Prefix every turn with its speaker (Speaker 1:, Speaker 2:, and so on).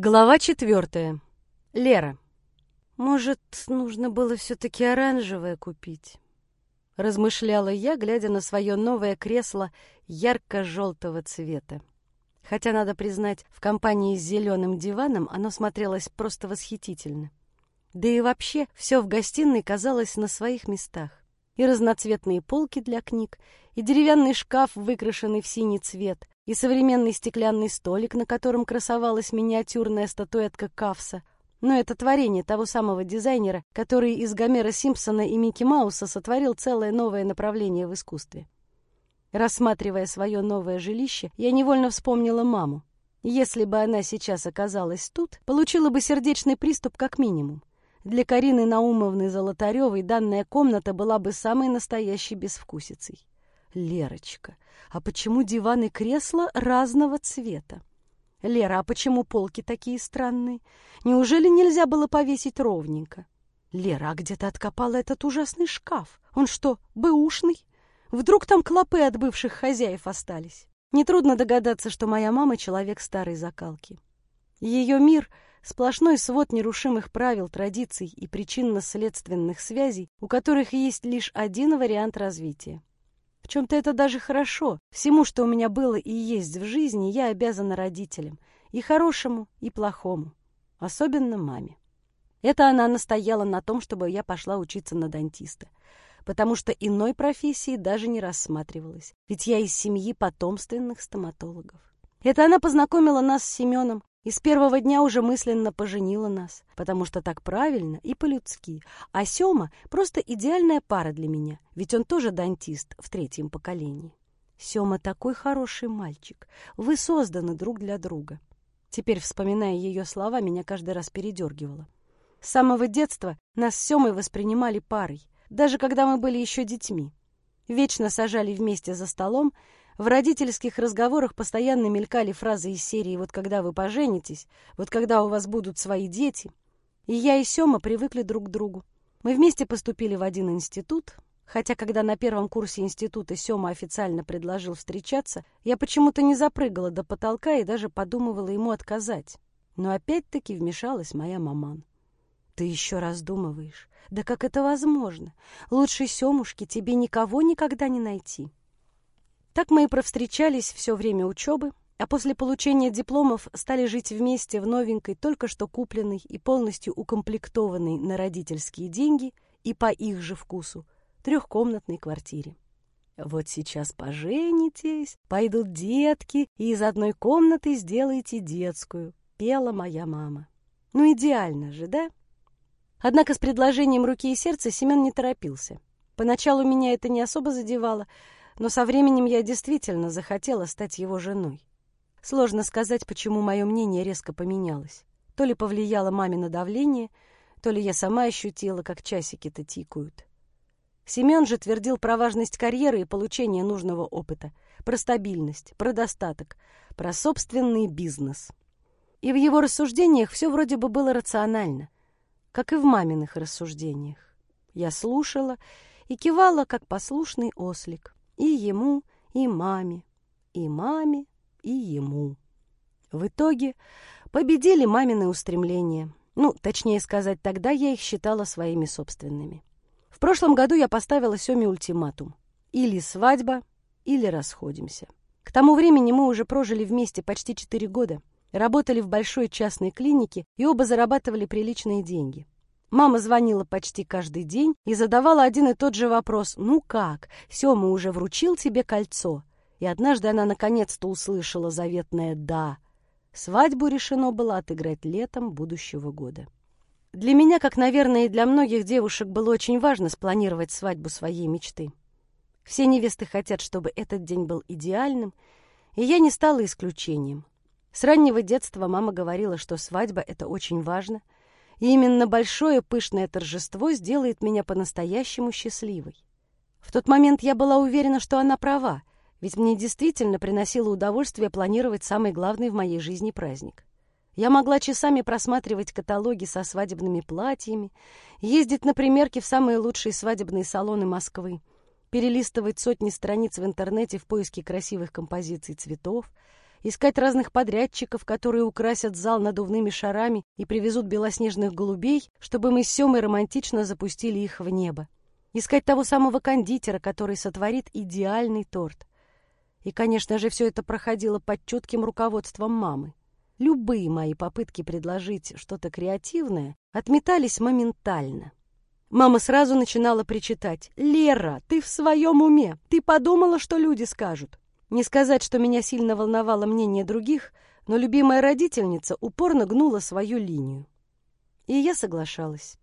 Speaker 1: Глава четвертая. Лера. «Может, нужно было все-таки оранжевое купить?» Размышляла я, глядя на свое новое кресло ярко-желтого цвета. Хотя, надо признать, в компании с зеленым диваном оно смотрелось просто восхитительно. Да и вообще все в гостиной казалось на своих местах. И разноцветные полки для книг, и деревянный шкаф, выкрашенный в синий цвет, и современный стеклянный столик, на котором красовалась миниатюрная статуэтка Кавса. Но это творение того самого дизайнера, который из Гомера Симпсона и Микки Мауса сотворил целое новое направление в искусстве. Рассматривая свое новое жилище, я невольно вспомнила маму. Если бы она сейчас оказалась тут, получила бы сердечный приступ как минимум. Для Карины Наумовны Золотаревой данная комната была бы самой настоящей безвкусицей. Лерочка, а почему диван и кресло разного цвета? Лера, а почему полки такие странные? Неужели нельзя было повесить ровненько? Лера, а где ты откопала этот ужасный шкаф? Он что, бэушный? Вдруг там клопы от бывших хозяев остались? Нетрудно догадаться, что моя мама — человек старой закалки. Ее мир — сплошной свод нерушимых правил, традиций и причинно-следственных связей, у которых есть лишь один вариант развития чем-то это даже хорошо. Всему, что у меня было и есть в жизни, я обязана родителям. И хорошему, и плохому. Особенно маме. Это она настояла на том, чтобы я пошла учиться на дантиста. Потому что иной профессии даже не рассматривалась. Ведь я из семьи потомственных стоматологов. Это она познакомила нас с Семеном, и с первого дня уже мысленно поженила нас, потому что так правильно и по-людски. А Сёма — просто идеальная пара для меня, ведь он тоже дантист в третьем поколении. Сёма такой хороший мальчик. Вы созданы друг для друга. Теперь, вспоминая ее слова, меня каждый раз передергивало. С самого детства нас с Сёмой воспринимали парой, даже когда мы были еще детьми. Вечно сажали вместе за столом, в родительских разговорах постоянно мелькали фразы из серии «Вот когда вы поженитесь», «Вот когда у вас будут свои дети». И я и Сёма привыкли друг к другу. Мы вместе поступили в один институт, хотя когда на первом курсе института Сёма официально предложил встречаться, я почему-то не запрыгала до потолка и даже подумывала ему отказать. Но опять-таки вмешалась моя маман. «Ты еще раздумываешь? Да как это возможно? Лучше Сёмушки тебе никого никогда не найти». Так мы и провстречались все время учебы, а после получения дипломов стали жить вместе в новенькой, только что купленной и полностью укомплектованной на родительские деньги и по их же вкусу трехкомнатной квартире. Вот сейчас поженитесь, пойдут детки, и из одной комнаты сделаете детскую, пела моя мама. Ну, идеально же, да? Однако с предложением руки и сердца Семен не торопился. Поначалу меня это не особо задевало, но со временем я действительно захотела стать его женой. Сложно сказать, почему мое мнение резко поменялось. То ли повлияло мамино давление, то ли я сама ощутила, как часики-то тикают. Семен же твердил про важность карьеры и получения нужного опыта, про стабильность, про достаток, про собственный бизнес. И в его рассуждениях все вроде бы было рационально, как и в маминых рассуждениях. Я слушала и кивала, как послушный ослик. И ему, и маме, и маме, и ему. В итоге победили мамины устремления. Ну, точнее сказать, тогда я их считала своими собственными. В прошлом году я поставила Семе ультиматум. Или свадьба, или расходимся. К тому времени мы уже прожили вместе почти четыре года, работали в большой частной клинике и оба зарабатывали приличные деньги. Мама звонила почти каждый день и задавала один и тот же вопрос. «Ну как? Сёма уже вручил тебе кольцо?» И однажды она наконец-то услышала заветное «да». Свадьбу решено было отыграть летом будущего года. Для меня, как, наверное, и для многих девушек, было очень важно спланировать свадьбу своей мечты. Все невесты хотят, чтобы этот день был идеальным, и я не стала исключением. С раннего детства мама говорила, что свадьба — это очень важно — и именно большое пышное торжество сделает меня по-настоящему счастливой. В тот момент я была уверена, что она права, ведь мне действительно приносило удовольствие планировать самый главный в моей жизни праздник. Я могла часами просматривать каталоги со свадебными платьями, ездить на примерки в самые лучшие свадебные салоны Москвы, перелистывать сотни страниц в интернете в поиске красивых композиций цветов, искать разных подрядчиков, которые украсят зал надувными шарами и привезут белоснежных голубей, чтобы мы с Семой романтично запустили их в небо. Искать того самого кондитера, который сотворит идеальный торт. И, конечно же, все это проходило под чутким руководством мамы. Любые мои попытки предложить что-то креативное отметались моментально. Мама сразу начинала причитать. «Лера, ты в своем уме? Ты подумала, что люди скажут?» Не сказать, что меня сильно волновало мнение других, но любимая родительница упорно гнула свою линию. И я соглашалась.